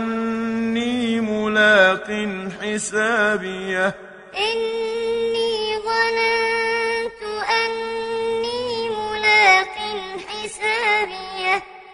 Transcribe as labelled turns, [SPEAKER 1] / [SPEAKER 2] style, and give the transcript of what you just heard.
[SPEAKER 1] أني ملاق حسابيه
[SPEAKER 2] إني ظننت أني ملاق حسابيه